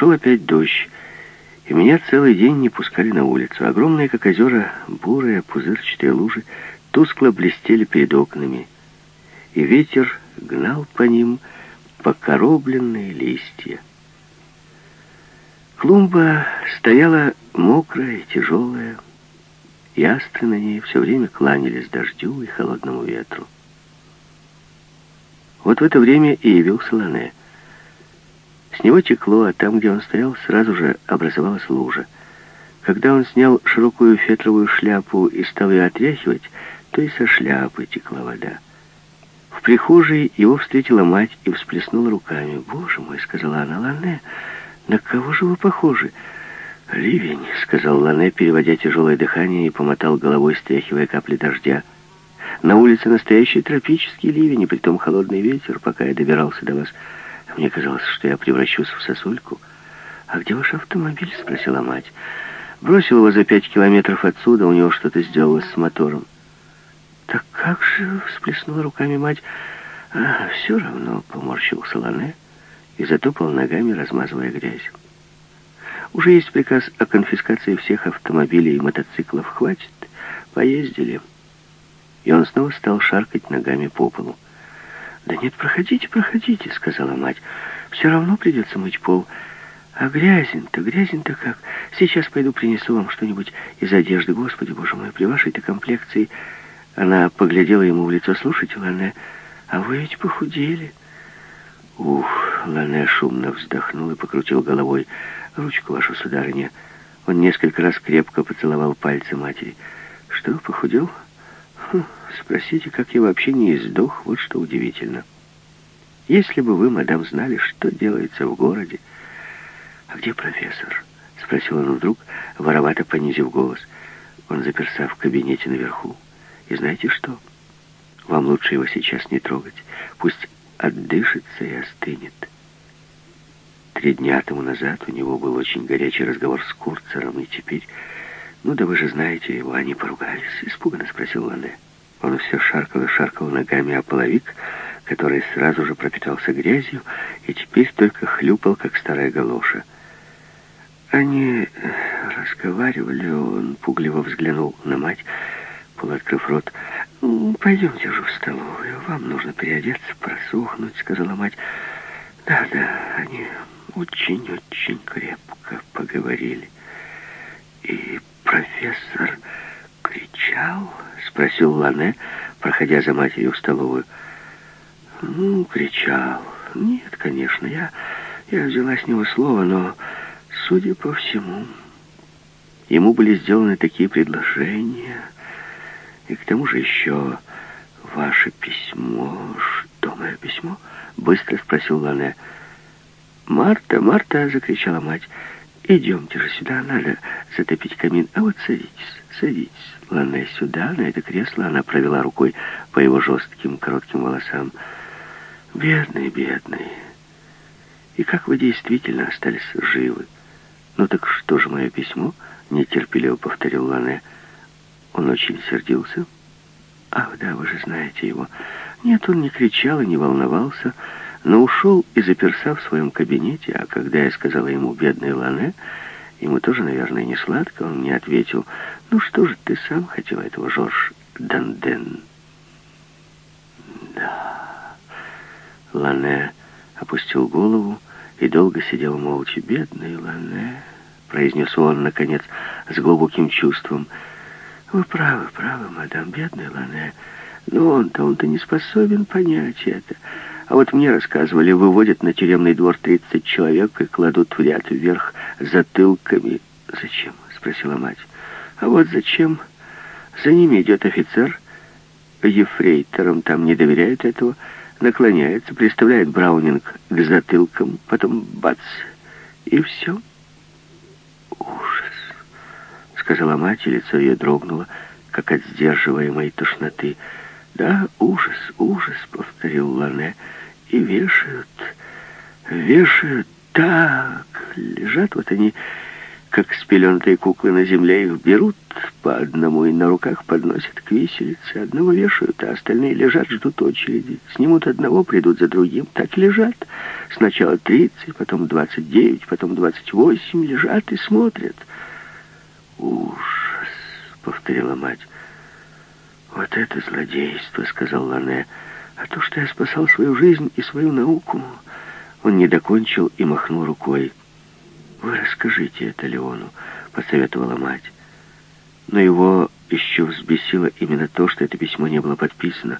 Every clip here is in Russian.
Шел опять дождь, и меня целый день не пускали на улицу. Огромные, как озера, бурые, пузырчатые лужи тускло блестели перед окнами, и ветер гнал по ним покоробленные листья. Клумба стояла мокрая и тяжелая, и на ней все время кланялись дождю и холодному ветру. Вот в это время и явился Лане. С него текло, а там, где он стоял, сразу же образовалась лужа. Когда он снял широкую фетровую шляпу и стал ее отряхивать, то и со шляпы текла вода. В прихожей его встретила мать и всплеснула руками. «Боже мой!» — сказала она. «Лане, на кого же вы похожи?» «Ливень», — сказал Лане, переводя тяжелое дыхание и помотал головой, стряхивая капли дождя. «На улице настоящий тропический ливень, и притом холодный ветер, пока я добирался до вас». Мне казалось, что я превращусь в сосульку. «А где ваш автомобиль?» — спросила мать. Бросил его за пять километров отсюда, у него что-то сделалось с мотором. «Так как же?» — всплеснула руками мать. «А, все равно», — поморщился Лане и затопал ногами, размазывая грязь. «Уже есть приказ о конфискации всех автомобилей и мотоциклов. Хватит, поездили». И он снова стал шаркать ногами по полу. «Да нет, проходите, проходите», — сказала мать. «Все равно придется мыть пол. А грязен-то, грязен-то как. Сейчас пойду принесу вам что-нибудь из одежды. Господи, боже мой, при вашей-то комплекции...» Она поглядела ему в лицо. «Слушайте, Лане, а вы ведь похудели». «Ух!» — Лане шумно вздохнул и покрутил головой. «Ручку вашу, сударыня». Он несколько раз крепко поцеловал пальцы матери. «Что, похудел?» Хм, Спросите, как я вообще не издох, вот что удивительно. Если бы вы, мадам, знали, что делается в городе... «А где профессор?» — спросил он вдруг, воровато понизив голос. Он заперся в кабинете наверху. «И знаете что? Вам лучше его сейчас не трогать. Пусть отдышится и остынет». Три дня тому назад у него был очень горячий разговор с Курцером, и теперь... «Ну да вы же знаете его, они поругались», — испуганно спросил Лане. Он все шаркал и шаркал ногами о половик, который сразу же пропитался грязью и теперь только хлюпал, как старая галоша. Они разговаривали, он пугливо взглянул на мать, полуоткрыв рот. «Пойдемте же в столовую, вам нужно переодеться, просохнуть», — сказала мать. «Да-да, они очень-очень крепко поговорили. И профессор кричал...» спросил Лане, проходя за матерью в столовую. Ну, кричал. Нет, конечно, я, я взяла с него слово, но, судя по всему, ему были сделаны такие предложения. И к тому же еще ваше письмо. Что мое письмо? Быстро спросил Лане. «Марта, Марта!» — закричала мать. «Идемте же сюда, надо затопить камин. А вот садитесь, садитесь». Ланне сюда, на это кресло, она провела рукой по его жестким коротким волосам. «Бедный, бедный. И как вы действительно остались живы? Ну так что же мое письмо?» — нетерпеливо повторил Лане. Он очень сердился. «Ах, да, вы же знаете его». Нет, он не кричал и не волновался, но ушел и заперся в своем кабинете, а когда я сказала ему «бедный Лане», Ему тоже, наверное, не сладко, он мне ответил, «Ну что же, ты сам хотел этого, Жорж Данден?» «Да...» Лане опустил голову и долго сидел молча. «Бедный Лане», — произнес он, наконец, с глубоким чувством. «Вы правы, правы, мадам, бедный Лане. Но он-то, он-то не способен понять это». А вот мне рассказывали, выводят на тюремный двор 30 человек и кладут в ряд вверх затылками. «Зачем?» — спросила мать. «А вот зачем? За ними идет офицер. Ефрейторам там не доверяют этого. Наклоняется, приставляет Браунинг к затылкам, потом бац, и все». «Ужас!» — сказала мать, и лицо ее дрогнуло, как от сдерживаемой тошноты. «Да, ужас, ужас», — повторил Лане, — и вешают, вешают так, лежат вот они как спеленутые куклы на земле, их берут по одному и на руках подносят к виселице. Одного вешают, а остальные лежат, ждут очереди. Снимут одного, придут за другим. Так лежат. Сначала тридцать, потом двадцать девять, потом двадцать восемь. Лежат и смотрят. «Ужас!» — повторила мать. «Вот это злодейство!» — сказал Лане. «А то, что я спасал свою жизнь и свою науку...» Он не докончил и махнул рукой. «Вы расскажите это Леону», — посоветовала мать. Но его еще взбесило именно то, что это письмо не было подписано.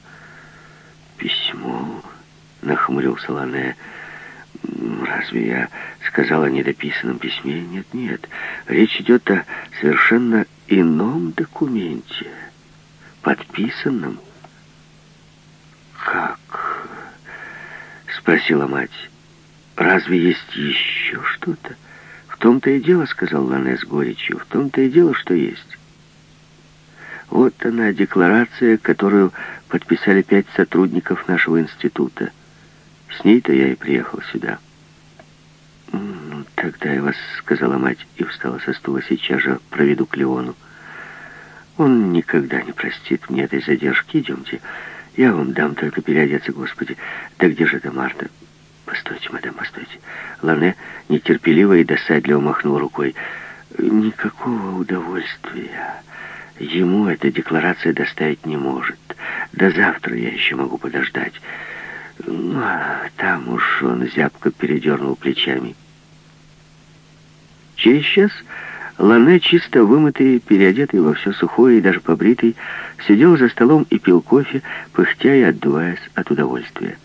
«Письмо?» — нахмурился Лане. «Разве я сказал о недописанном письме? Нет, нет. Речь идет о совершенно ином документе, подписанном». «Как?» — спросила мать. «Разве есть еще что-то?» том-то и дело, сказал Лане с горечью, в том-то и дело, что есть. Вот она, декларация, которую подписали пять сотрудников нашего института. С ней-то я и приехал сюда. «Ну, тогда я вас, — сказала мать, и встала со стула, — сейчас же проведу к Леону. Он никогда не простит мне этой задержки. Идемте, я вам дам только переодеться, Господи. Да где же эта Марта?» «Постойте, мадам, постойте». Лане нетерпеливо и досадливо махнул рукой. «Никакого удовольствия ему эта декларация доставить не может. До завтра я еще могу подождать. Ну, а там уж он зябко передернул плечами». Через час Лане, чисто вымытый, переодетый во все сухое и даже побритый, сидел за столом и пил кофе, пыхтя и отдуваясь от удовольствия.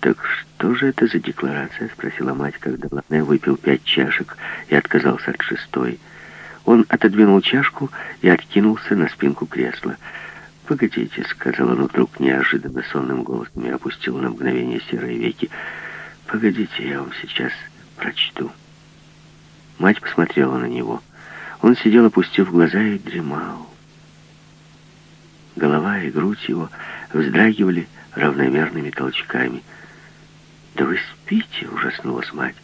«Так что же это за декларация?» — спросила мать, когда Лане выпил пять чашек и отказался от шестой. Он отодвинул чашку и откинулся на спинку кресла. «Погодите», — сказал он вдруг неожиданно сонным голосом и опустил на мгновение серые веки. «Погодите, я вам сейчас прочту». Мать посмотрела на него. Он сидел, опустив глаза, и дремал. Голова и грудь его вздрагивали равномерными толчками — «Да вы спите?» — ужаснулась мать.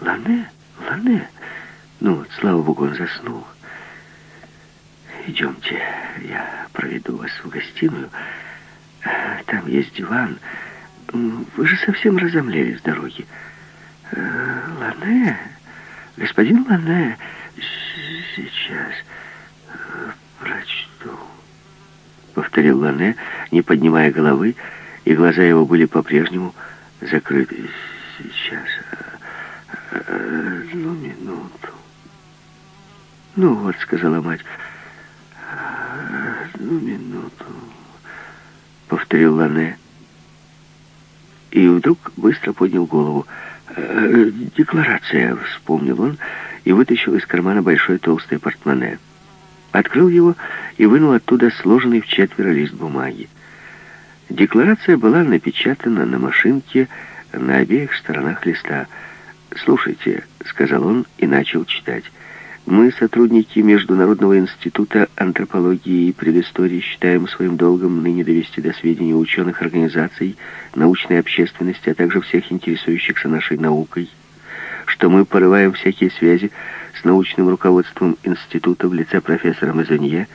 «Лане? Лане?» Ну слава богу, он заснул. «Идемте, я проведу вас в гостиную. Там есть диван. Вы же совсем разомлели с дороги. Лане? Господин Лане? Сейчас прочту». Повторил Лане, не поднимая головы, и глаза его были по-прежнему закрыты. Сейчас. Одну минуту. Ну вот, сказала мать. Одну минуту. Повторил Лане. И вдруг быстро поднял голову. «Декларация», — вспомнил он, и вытащил из кармана большое толстое портмоне. Открыл его и вынул оттуда сложенный в четверо лист бумаги. Декларация была напечатана на машинке на обеих сторонах листа. «Слушайте», — сказал он и начал читать. «Мы, сотрудники Международного института антропологии и предыстории, считаем своим долгом ныне довести до сведения ученых организаций, научной общественности, а также всех интересующихся нашей наукой, что мы порываем всякие связи с научным руководством института в лице профессора Мазонье,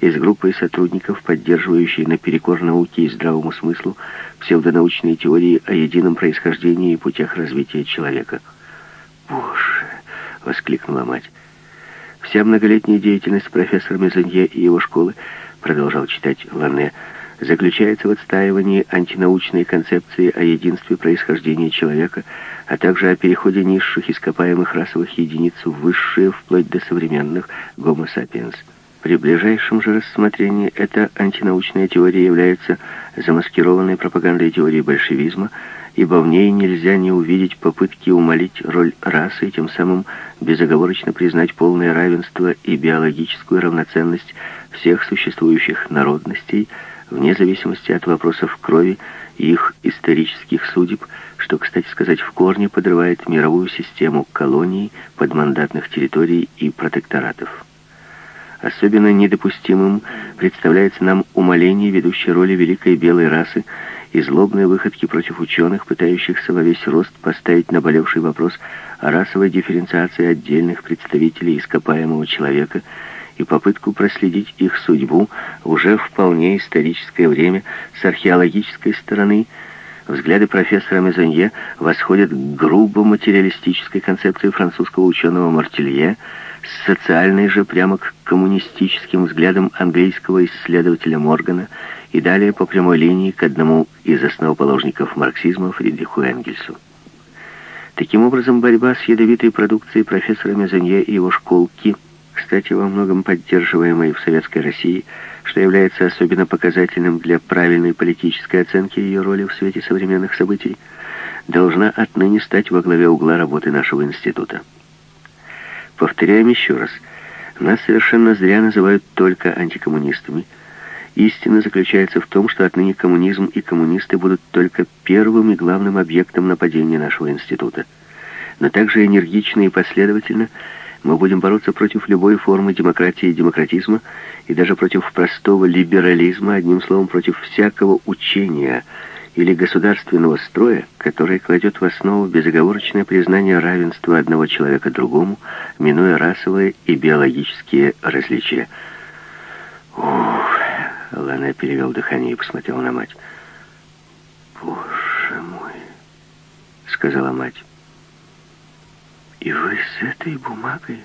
и с группой сотрудников, поддерживающей наперекор науке и здравому смыслу псевдонаучные теории о едином происхождении и путях развития человека. «Боже!» — воскликнула мать. Вся многолетняя деятельность профессора Мезонье и его школы, продолжал читать Ланне, заключается в отстаивании антинаучной концепции о единстве происхождения человека, а также о переходе низших ископаемых расовых единиц в высшие вплоть до современных гомо сапиенс. При ближайшем же рассмотрении эта антинаучная теория является замаскированной пропагандой теории большевизма, ибо в ней нельзя не увидеть попытки умолить роль расы и тем самым безоговорочно признать полное равенство и биологическую равноценность всех существующих народностей, вне зависимости от вопросов крови и их исторических судеб, что, кстати сказать, в корне подрывает мировую систему колоний, подмандатных территорий и протекторатов. Особенно недопустимым представляется нам умаление ведущей роли великой белой расы и злобные выходки против ученых, пытающихся во весь рост поставить наболевший вопрос о расовой дифференциации отдельных представителей ископаемого человека и попытку проследить их судьбу уже вполне историческое время с археологической стороны – Взгляды профессора Мезонье восходят к грубо материалистической концепции французского ученого Мартелье, с социальной же прямо к коммунистическим взглядам английского исследователя Моргана и далее по прямой линии к одному из основоположников марксизма Фридриху Энгельсу. Таким образом, борьба с ядовитой продукцией профессора Мезонье и его школки, кстати, во многом поддерживаемой в Советской России, что является особенно показательным для правильной политической оценки ее роли в свете современных событий, должна отныне стать во главе угла работы нашего института. Повторяем еще раз, нас совершенно зря называют только антикоммунистами. Истина заключается в том, что отныне коммунизм и коммунисты будут только первым и главным объектом нападения нашего института. Но также энергично и последовательно – мы будем бороться против любой формы демократии и демократизма, и даже против простого либерализма, одним словом, против всякого учения или государственного строя, который кладет в основу безоговорочное признание равенства одного человека другому, минуя расовые и биологические различия. «Ух!» — Лана перевел дыхание и посмотрел на мать. «Боже мой!» — сказала мать. И вы с этой бумагой,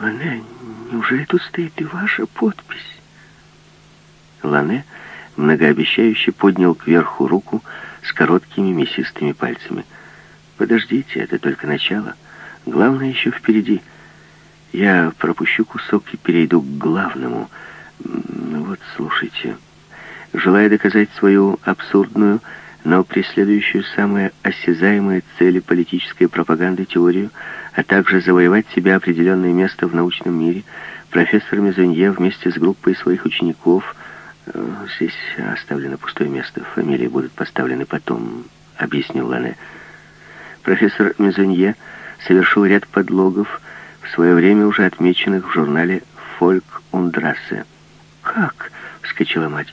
Лане, неужели тут стоит и ваша подпись? Лане многообещающе поднял кверху руку с короткими мясистыми пальцами. «Подождите, это только начало. Главное еще впереди. Я пропущу кусок и перейду к главному. Вот, слушайте. Желая доказать свою абсурдную, но преследующую самые осязаемые цели политической пропаганды теорию, а также завоевать себе определенное место в научном мире, профессор Мезонье вместе с группой своих учеников, э, здесь оставлено пустое место, фамилии будут поставлены потом, объяснил Лане. Профессор Мезонье совершил ряд подлогов, в свое время уже отмеченных в журнале «Фольк Ундрассе». «Как?» — вскочила мать.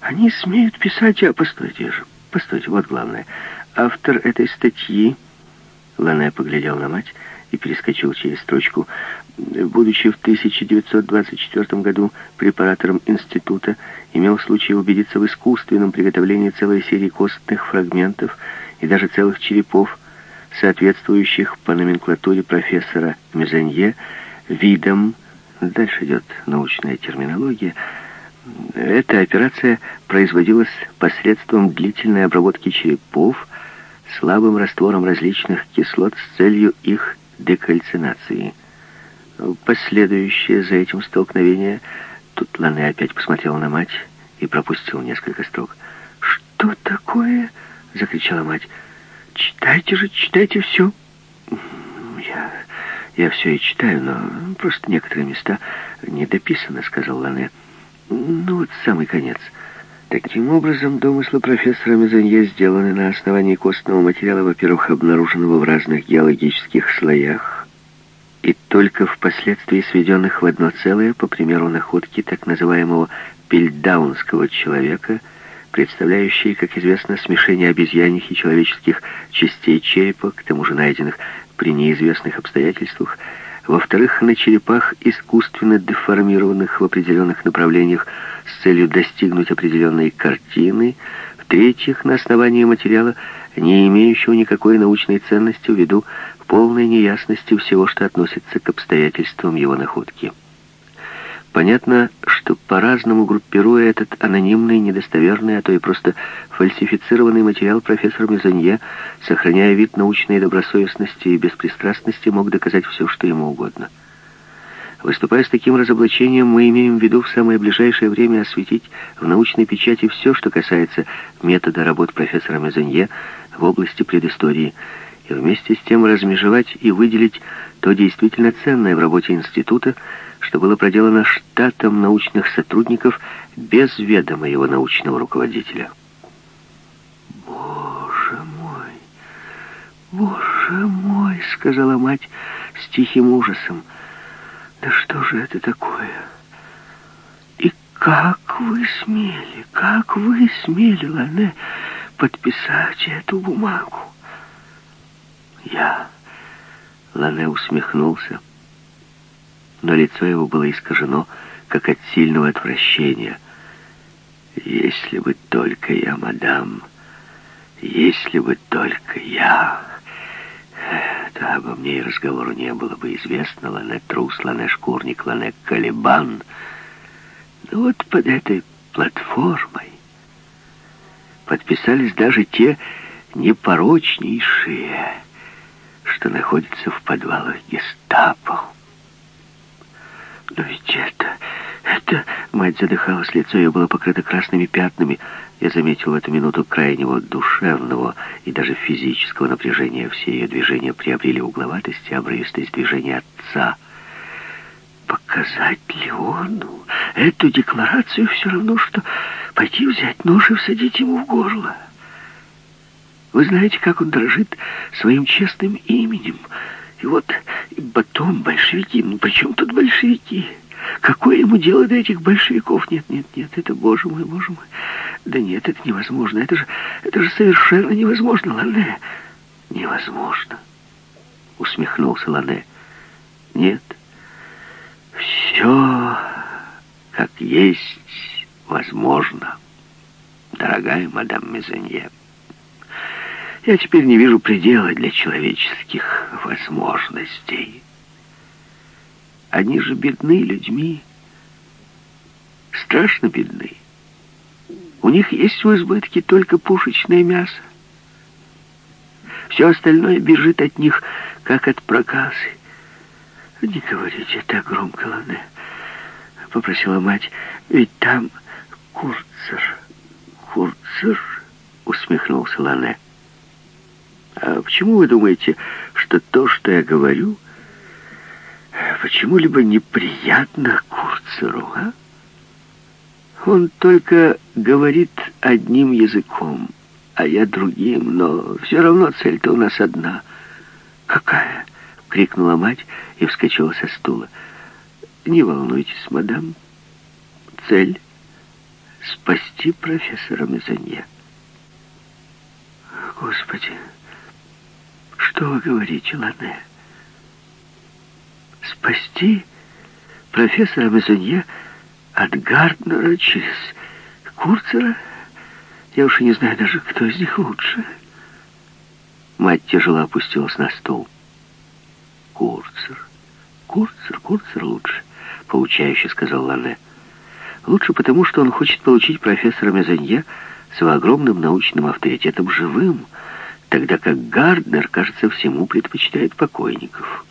«Они смеют писать о... Постойте же, постойте, вот главное. Автор этой статьи...» Лане поглядел на мать и перескочил через строчку. Будучи в 1924 году препаратором института, имел случай убедиться в искусственном приготовлении целой серии костных фрагментов и даже целых черепов, соответствующих по номенклатуре профессора Мезанье видам, дальше идет научная терминология, эта операция производилась посредством длительной обработки черепов слабым раствором различных кислот с целью их декальцинации. Последующее за этим столкновение... Тут Лане опять посмотрел на мать и пропустил несколько строк. «Что такое?» — закричала мать. «Читайте же, читайте все!» «Я, все и читаю, но просто некоторые места не дописаны», — сказал Лане. «Ну вот самый конец». Таким образом, домыслы профессора Мезонье сделаны на основании костного материала, во-первых, обнаруженного в разных геологических слоях, и только впоследствии сведенных в одно целое, по примеру находки так называемого пильдаунского человека, представляющей, как известно, смешение обезьяньих и человеческих частей черепа, к тому же найденных при неизвестных обстоятельствах, во-вторых, на черепах, искусственно деформированных в определенных направлениях с целью достигнуть определенной картины, в-третьих, на основании материала, не имеющего никакой научной ценности ввиду полной неясности всего, что относится к обстоятельствам его находки. Понятно, что по-разному группируя этот анонимный, недостоверный, а то и просто фальсифицированный материал, профессор Мезонье, сохраняя вид научной добросовестности и беспристрастности, мог доказать все, что ему угодно. Выступая с таким разоблачением, мы имеем в виду в самое ближайшее время осветить в научной печати все, что касается метода работ профессора Мезонье в области предыстории, и вместе с тем размежевать и выделить то действительно ценное в работе института, что было проделано штатом научных сотрудников без ведома его научного руководителя. «Боже мой! Боже мой!» — сказала мать с тихим ужасом. «Да что же это такое? И как вы смели, как вы смели, Лане, подписать эту бумагу. Я... Лане усмехнулся, но лицо его было искажено, как от сильного отвращения. «Если бы только я, мадам, если бы только я...» то обо мне и разговору не было бы известно. Лане трус, лане шкурник, лане колебан. Но вот под этой платформой подписались даже те непорочнейшие, что находятся в подвалах гестапо. Но ведь это... это... Мать задыхалась, лицо ее было покрыто красными пятнами. Я заметил в эту минуту крайнего душевного и даже физического напряжения. Все ее движения приобрели угловатость и обрывистость движения отца. Показать Леону эту декларацию все равно, что пойти взять нож и всадить ему в горло. Вы знаете, как он дрожит своим честным именем. И вот и потом большевики. Ну, при чем тут большевики? Какое ему дело до этих большевиков? Нет, нет, нет, это, боже мой, боже мой. Да нет, это невозможно. Это же, это же совершенно невозможно, Лане. Невозможно. Усмехнулся Лане. Нет. Все как есть возможно, дорогая мадам Мезонье. Я теперь не вижу предела для человеческих возможностей. Они же бедны людьми, страшно бедны. У них есть в избытке только пушечное мясо. Все остальное бежит от них, как от проказы. «Не говорите так громко, Лане», — попросила мать, — «ведь там Курцер». «Курцер?» — усмехнулся Лане. А почему вы думаете, что то, что я говорю, почему-либо неприятно Курцеру, а? Он только говорит одним языком, а я другим, но все равно цель-то у нас одна. «Какая?» — крикнула мать и вскочила со стула. «Не волнуйтесь, мадам. Цель — спасти профессора Мезонье». «Господи!» Что вы говорите, Лане? Спасти профессора Мезонье от Гарднера через Курцера? Я уж и не знаю даже, кто из них лучше. Мать тяжело опустилась на стол. Курцер. Курцер, Курцер лучше, поучающе сказал Лане. Лучше потому, что он хочет получить профессора Мезонье с его огромным научным авторитетом живым, тогда как Гарднер, кажется, всему предпочитает покойников.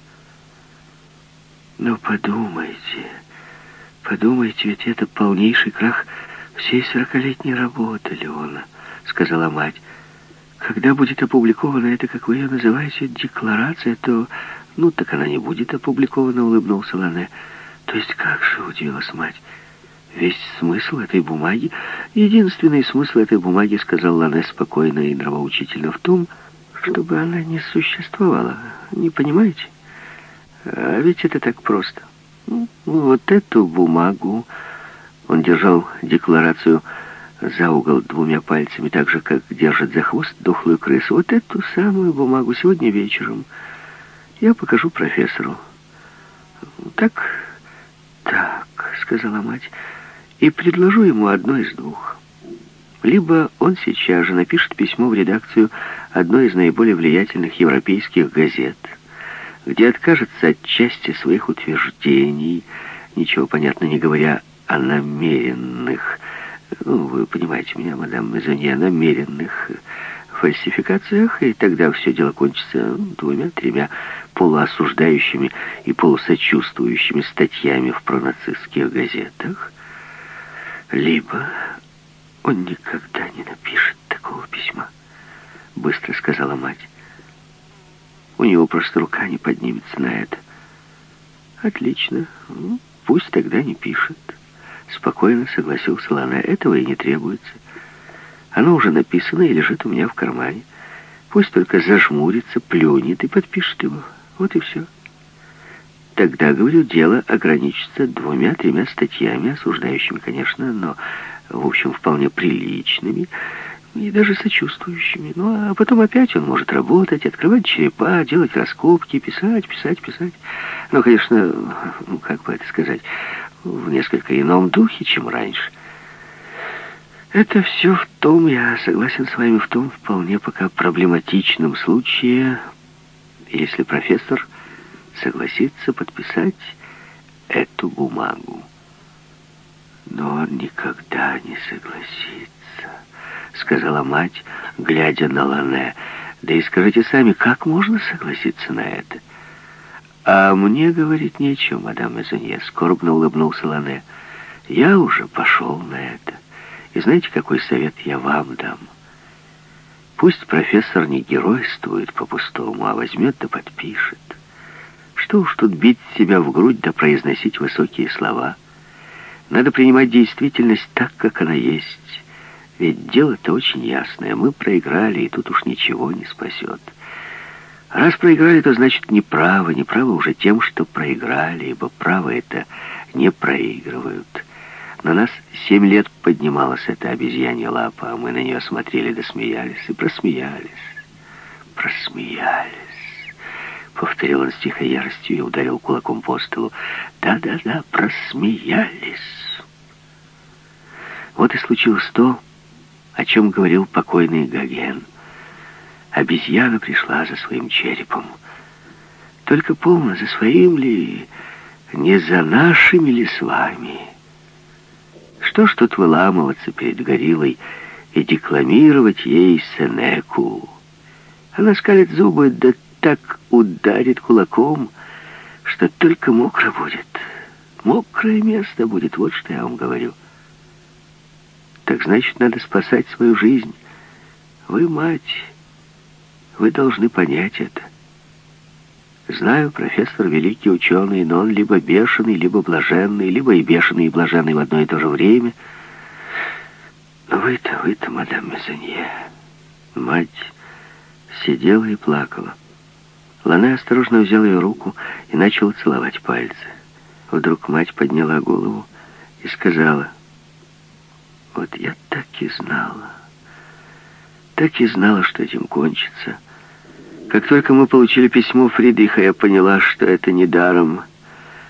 Но подумайте, подумайте, ведь это полнейший крах всей сорокалетней работы Леона, сказала мать. Когда будет опубликована эта, как вы ее называете, декларация, то... Ну, так она не будет опубликована, улыбнулся Лане. То есть как же, удивилась мать. Весь смысл этой бумаги, единственный смысл этой бумаги, сказал Лане спокойно и нравоучительно, в том, чтобы она не существовала. Не понимаете? А ведь это так просто. Ну, вот эту бумагу... Он держал декларацию за угол двумя пальцами, так же, как держит за хвост дохлую крысу. Вот эту самую бумагу сегодня вечером я покажу профессору. Так, так, сказала мать, и предложу ему одно из двух. Либо он сейчас же напишет письмо в редакцию одной из наиболее влиятельных европейских газет, где откажется от части своих утверждений, ничего, понятно, не говоря о намеренных, ну, вы понимаете меня, мадам Мезонье, намеренных фальсификациях, и тогда все дело кончится двумя-тремя полуосуждающими и полусочувствующими статьями в пронацистских газетах, либо он никогда не напишет такого письма, быстро сказала мать. У него просто рука не поднимется на это. Отлично. Ну, пусть тогда не пишет. Спокойно согласился Лана. Этого и не требуется. Оно уже написано и лежит у меня в кармане. Пусть только зажмурится, плюнет и подпишет его. Вот и все. Тогда, говорю, дело ограничится двумя-тремя статьями, осуждающими, конечно, но в общем, вполне приличными. и даже сочувствующими. Ну, а потом опять он может работать, открывать черепа, делать раскопки, писать, писать, писать. Ну, конечно, ну, как бы это сказать, в несколько ином духе, чем раньше. Это все в том, я согласен с вами, в том вполне пока проблематичном случае, если профессор согласится подписать эту бумагу. Но он никогда не согласится, сказала мать, глядя на Лане. Да и скажите сами, как можно согласиться на это? А мне говорить нечего, мадам Мезонье, скорбно улыбнулся Лане. Я уже пошел на это. И знаете, какой совет я вам дам? Пусть профессор не геройствует по-пустому, а возьмет да подпишет. Что уж тут бить себя в грудь да произносить высокие слова. Надо принимать действительность так, как она есть. Ведь дело-то очень ясное. Мы проиграли, и тут уж ничего не спасет. Раз проиграли, то значит неправы. Неправы уже тем, что проиграли, ибо право это не проигрывают. На нас семь лет поднималась эта обезьянья лапа, а мы на нее смотрели да смеялись, и просмеялись. Просмеялись. Повторил он с тихой яростью и ударил кулаком по столу. Да-да-да, просмеялись. Вот и случилось то, о чем говорил покойный Гоген. Обезьяна пришла за своим черепом. Только полно за своим ли, не за нашими ли с вами? Что ж тут выламываться перед гориллой и декламировать ей Сенеку? Она скалит зубы, да так ударит кулаком, что только мокро будет. Мокрое место будет, вот что я вам говорю. Так значит, надо спасать свою жизнь. Вы мать, вы должны понять это. Знаю, профессор великий ученый, но он либо бешеный, либо блаженный, либо и бешеный, и блаженный в одно и то же время. Но вы-то, вы-то, мадам Мезонье, мать сидела и плакала. Лана осторожно взял ее руку и начал целовать пальцы. Вдруг мать подняла голову и сказала, «Вот я так и знала, так и знала, что этим кончится. Как только мы получили письмо Фридриха, я поняла, что это не даром,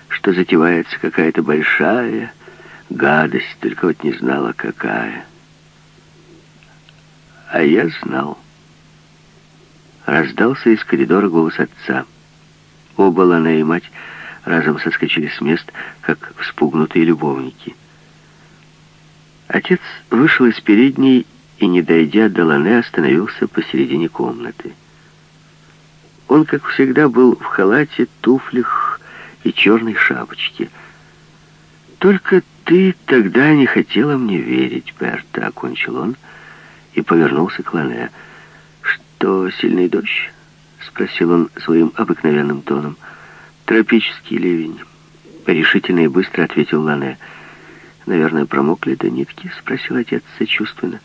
что затевается какая-то большая гадость, только вот не знала, какая. А я знал». Раздался из коридора голос отца. Оба Лана и мать разом соскочили с мест, как вспугнутые любовники. Отец вышел из передней и, не дойдя до Лане, остановился посередине комнаты. Он, как всегда, был в халате, туфлях и черной шапочке. «Только ты тогда не хотела мне верить, Берта», — окончил он и повернулся к Лане что сильный дождь?» — спросил он своим обыкновенным тоном. «Тропический ливень», — решительно и быстро ответил Лане. «Наверное, промокли до нитки?» — спросил отец сочувственно.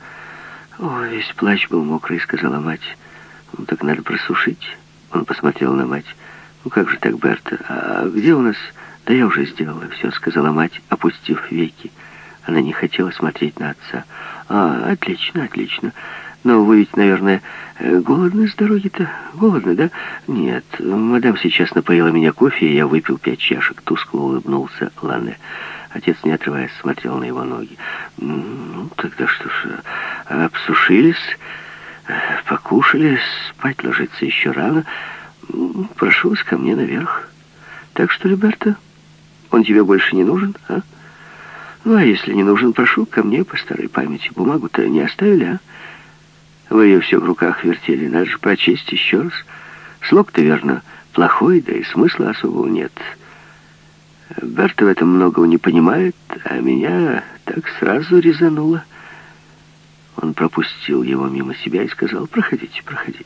«О, весь плащ был мокрый», — сказала мать. «Ну, так надо просушить». Он посмотрел на мать. «Ну, как же так, Берта? А где у нас...» «Да я уже сделала все», — сказала мать, опустив веки. Она не хотела смотреть на отца. «А, отлично, отлично. Но вы ведь, наверное, э, голодны с дороги-то? Голодны, да? Нет, мадам сейчас напоила меня кофе, и я выпил пять чашек. Тускло улыбнулся Лане. Отец, не отрываясь, смотрел на его ноги. Ну, тогда что ж, обсушились, покушали, спать ложиться еще рано. Прошу вас ко мне наверх. Так что, Либерто, он тебе больше не нужен, а? Ну, а если не нужен, прошу ко мне по старой памяти. Бумагу-то не оставили, а? Вы ее все в руках вертели. Надо же прочесть еще раз. Слог-то, верно, плохой, да и смысла особого нет. Берта в этом многого не понимает, а меня так сразу резануло. Он пропустил его мимо себя и сказал, проходите, проходите.